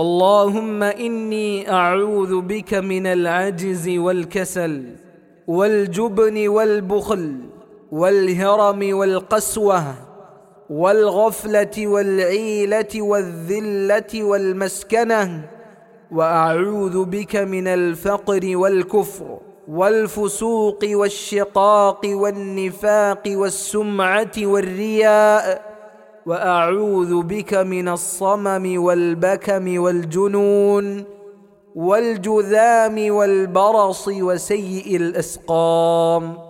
اللهم إني أعوذ بك من العجز والكسل والجبن والبخل والهرم والقسوة والغفلة والعيلة والذلة والمسكنة وأعوذ بك من الفقر والكفر والفسوق والشقاق والنفاق والسمعة والرياء وأعوذ بك من الصمم والبكم والجنون والجذام والبرص وسيء الأسقام.